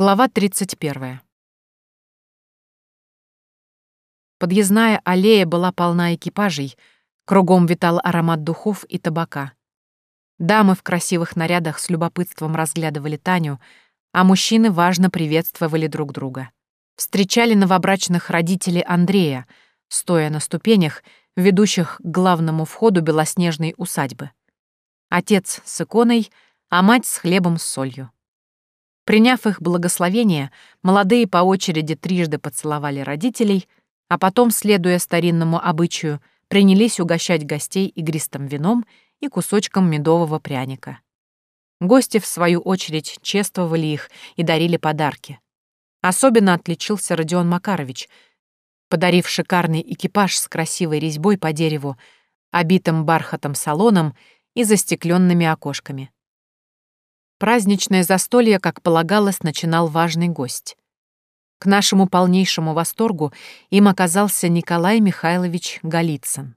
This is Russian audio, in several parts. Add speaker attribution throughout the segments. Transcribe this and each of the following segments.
Speaker 1: Глава 31. Подъездная аллея была полна экипажей, кругом витал аромат духов и табака. Дамы в красивых нарядах с любопытством разглядывали Таню, а мужчины важно приветствовали друг друга. Встречали новобрачных родителей Андрея, стоя на ступенях, ведущих к главному входу белоснежной усадьбы. Отец с иконой, а мать с хлебом с солью. Приняв их благословение, молодые по очереди трижды поцеловали родителей, а потом, следуя старинному обычаю, принялись угощать гостей игристым вином и кусочком медового пряника. Гости, в свою очередь, чествовали их и дарили подарки. Особенно отличился Родион Макарович, подарив шикарный экипаж с красивой резьбой по дереву, обитым бархатом салоном и застекленными окошками. Праздничное застолье, как полагалось, начинал важный гость. К нашему полнейшему восторгу им оказался Николай Михайлович Голицын.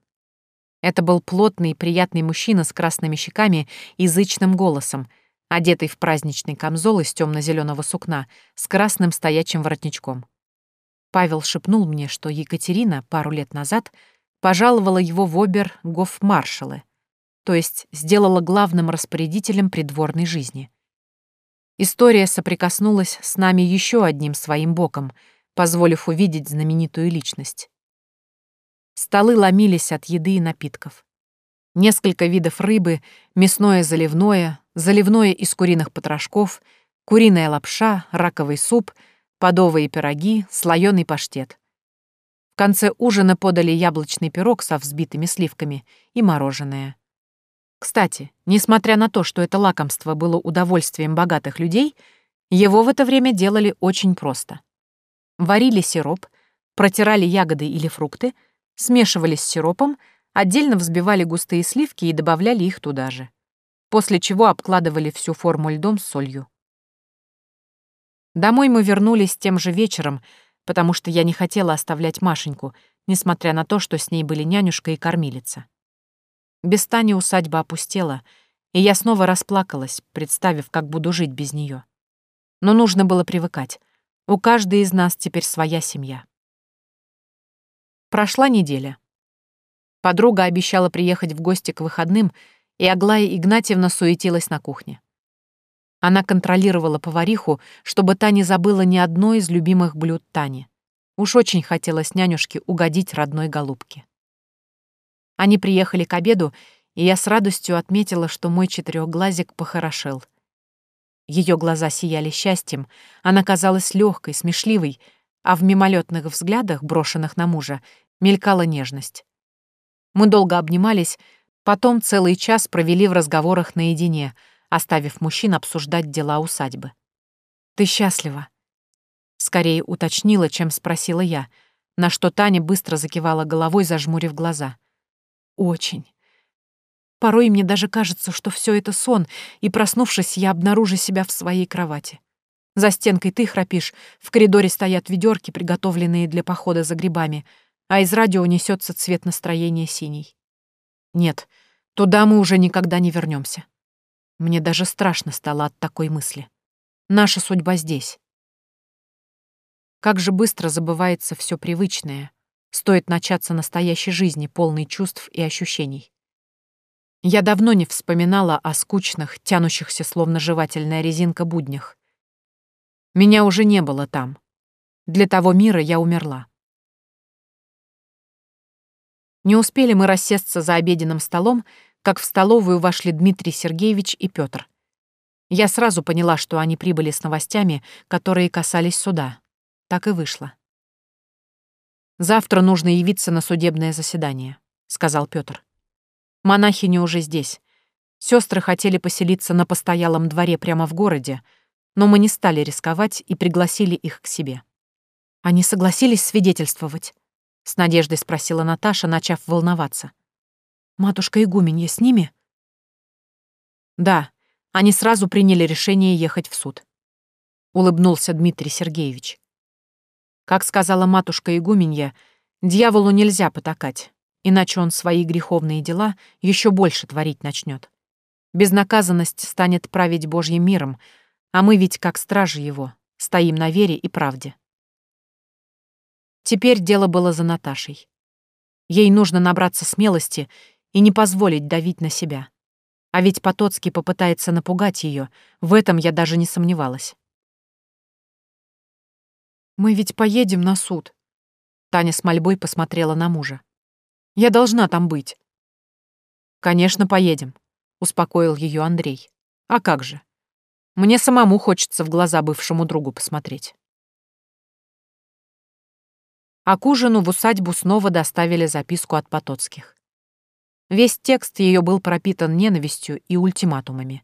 Speaker 1: Это был плотный и приятный мужчина с красными щеками и зычным голосом, одетый в праздничный камзол из темно-зеленого сукна с красным стоячим воротничком. Павел шепнул мне, что Екатерина пару лет назад пожаловала его в обер-гофмаршалы — то есть сделала главным распорядителем придворной жизни. История соприкоснулась с нами еще одним своим боком, позволив увидеть знаменитую личность. Столы ломились от еды и напитков. Несколько видов рыбы, мясное заливное, заливное из куриных потрошков, куриная лапша, раковый суп, подовые пироги, слоеный паштет. В конце ужина подали яблочный пирог со взбитыми сливками и мороженое. Кстати, несмотря на то, что это лакомство было удовольствием богатых людей, его в это время делали очень просто. Варили сироп, протирали ягоды или фрукты, смешивали с сиропом, отдельно взбивали густые сливки и добавляли их туда же. После чего обкладывали всю форму льдом с солью. Домой мы вернулись тем же вечером, потому что я не хотела оставлять Машеньку, несмотря на то, что с ней были нянюшка и кормилица. Без Тани усадьба опустела, и я снова расплакалась, представив, как буду жить без нее. Но нужно было привыкать. У каждой из нас теперь своя семья. Прошла неделя. Подруга обещала приехать в гости к выходным, и Аглая Игнатьевна суетилась на кухне. Она контролировала повариху, чтобы та забыла ни одно из любимых блюд Тани. Уж очень хотелось нянюшке угодить родной голубке. Они приехали к обеду, и я с радостью отметила, что мой четырехглазик похорошел. Ее глаза сияли счастьем, она казалась легкой, смешливой, а в мимолетных взглядах, брошенных на мужа, мелькала нежность. Мы долго обнимались, потом целый час провели в разговорах наедине, оставив мужчин обсуждать дела усадьбы. «Ты счастлива?» Скорее уточнила, чем спросила я, на что Таня быстро закивала головой, зажмурив глаза. Очень. Порой мне даже кажется, что все это сон, и, проснувшись, я обнаружу себя в своей кровати. За стенкой ты храпишь, в коридоре стоят ведерки, приготовленные для похода за грибами, а из радио несется цвет настроения синий. Нет, туда мы уже никогда не вернемся. Мне даже страшно стало от такой мысли. Наша судьба здесь. Как же быстро забывается все привычное — Стоит начаться настоящей жизни, полной чувств и ощущений. Я давно не вспоминала о скучных, тянущихся словно жевательная резинка буднях. Меня уже не было там. Для того мира я умерла. Не успели мы рассесться за обеденным столом, как в столовую вошли Дмитрий Сергеевич и Петр. Я сразу поняла, что они прибыли с новостями, которые касались суда. Так и вышло. Завтра нужно явиться на судебное заседание, сказал Петр. Монахини уже здесь. Сестры хотели поселиться на постоялом дворе прямо в городе, но мы не стали рисковать и пригласили их к себе. Они согласились свидетельствовать? С надеждой спросила Наташа, начав волноваться. Матушка Игуменья с ними? Да, они сразу приняли решение ехать в суд. Улыбнулся Дмитрий Сергеевич. Как сказала матушка игуменья, дьяволу нельзя потакать, иначе он свои греховные дела еще больше творить начнет. Безнаказанность станет править Божьим миром, а мы ведь как стражи его, стоим на вере и правде. Теперь дело было за Наташей. Ей нужно набраться смелости и не позволить давить на себя. А ведь Потоцкий попытается напугать ее, в этом я даже не сомневалась. «Мы ведь поедем на суд», — Таня с мольбой посмотрела на мужа. «Я должна там быть». «Конечно, поедем», — успокоил ее Андрей. «А как же? Мне самому хочется в глаза бывшему другу посмотреть». А к ужину в усадьбу снова доставили записку от Потоцких. Весь текст ее был пропитан ненавистью и ультиматумами.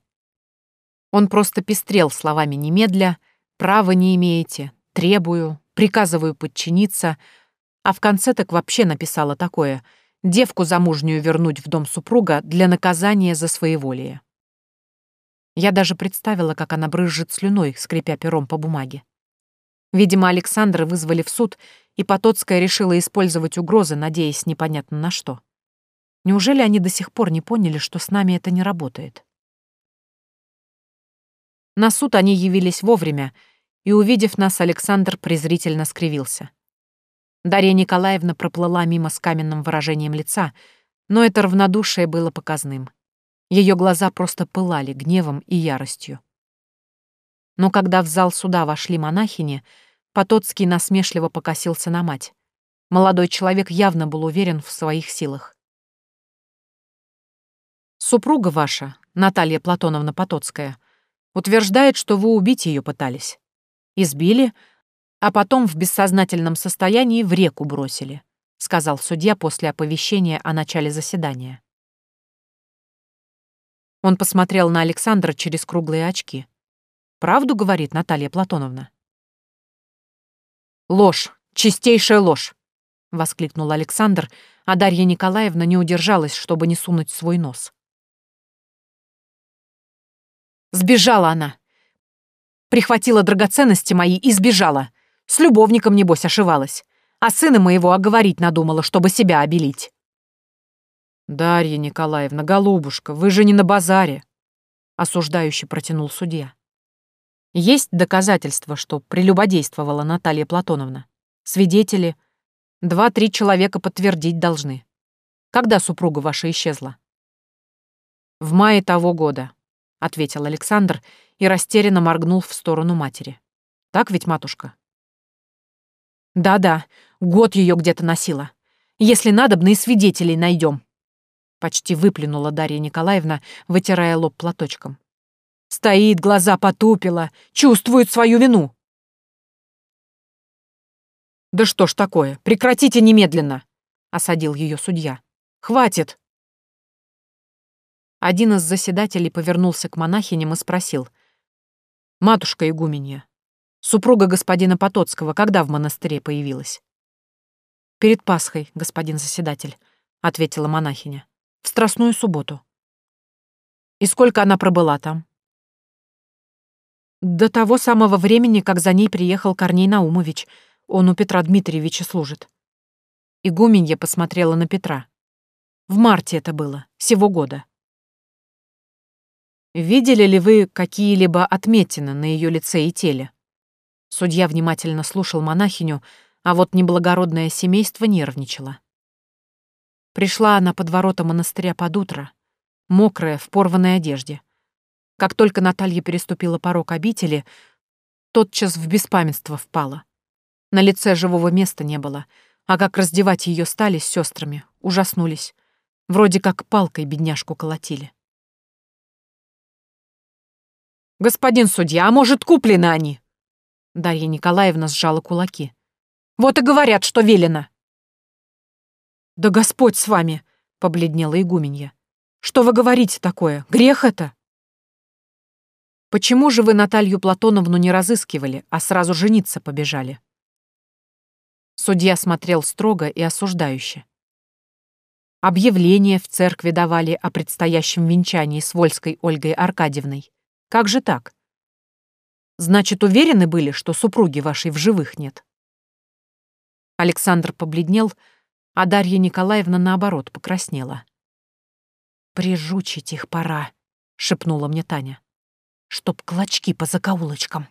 Speaker 1: Он просто пестрел словами «немедля», «права не имеете», «требую», «приказываю подчиниться», а в конце так вообще написала такое «девку замужнюю вернуть в дом супруга для наказания за своеволие». Я даже представила, как она брызжет слюной, скрипя пером по бумаге. Видимо, Александра вызвали в суд, и Потоцкая решила использовать угрозы, надеясь непонятно на что. Неужели они до сих пор не поняли, что с нами это не работает? На суд они явились вовремя, и, увидев нас, Александр презрительно скривился. Дарья Николаевна проплыла мимо с каменным выражением лица, но это равнодушие было показным. Ее глаза просто пылали гневом и яростью. Но когда в зал суда вошли монахини, Потоцкий насмешливо покосился на мать. Молодой человек явно был уверен в своих силах. «Супруга ваша, Наталья Платоновна Потоцкая, утверждает, что вы убить ее пытались. Избили, а потом в бессознательном состоянии в реку бросили», сказал судья после оповещения о начале заседания. Он посмотрел на Александра через круглые очки. «Правду говорит Наталья Платоновна?» «Ложь! Чистейшая ложь!» — воскликнул Александр, а Дарья Николаевна не удержалась, чтобы не сунуть свой нос. «Сбежала она! Прихватила драгоценности мои и сбежала. С любовником, небось, ошивалась. А сына моего оговорить надумала, чтобы себя обелить». «Дарья Николаевна, голубушка, вы же не на базаре!» — осуждающе протянул судья. Есть доказательства, что прелюбодействовала Наталья Платоновна? Свидетели? Два-три человека подтвердить должны. Когда супруга ваша исчезла? В мае того года, — ответил Александр и растерянно моргнул в сторону матери. Так ведь, матушка? Да-да, год ее где-то носила. Если надобно, и свидетелей найдем. Почти выплюнула Дарья Николаевна, вытирая лоб платочком. Стоит, глаза потупила, чувствует свою вину. «Да что ж такое? Прекратите немедленно!» — осадил ее судья. «Хватит!» Один из заседателей повернулся к монахиням и спросил. «Матушка игуменья, супруга господина Потоцкого когда в монастыре появилась?» «Перед Пасхой, господин заседатель», — ответила монахиня. «В Страстную субботу». «И сколько она пробыла там?» До того самого времени, как за ней приехал Корней Наумович. Он у Петра Дмитриевича служит. Игуменья посмотрела на Петра. В марте это было, сего года. Видели ли вы какие-либо отметины на ее лице и теле? Судья внимательно слушал монахиню, а вот неблагородное семейство нервничало. Пришла она под ворота монастыря под утро, мокрая, в порванной одежде. Как только Наталья переступила порог обители, тотчас в беспамятство впала. На лице живого места не было, а как раздевать ее стали с сестрами, ужаснулись. Вроде как палкой бедняжку колотили. «Господин судья, а может, куплены они?» Дарья Николаевна сжала кулаки. «Вот и говорят, что велено!» «Да Господь с вами!» — побледнела игуменья. «Что вы говорите такое? Грех это?» Почему же вы Наталью Платоновну не разыскивали, а сразу жениться побежали?» Судья смотрел строго и осуждающе. Объявление в церкви давали о предстоящем венчании с Вольской Ольгой Аркадьевной. Как же так? Значит, уверены были, что супруги вашей в живых нет? Александр побледнел, а Дарья Николаевна, наоборот, покраснела. «Прижучить их пора», — шепнула мне Таня чтоб клочки по закоулочкам.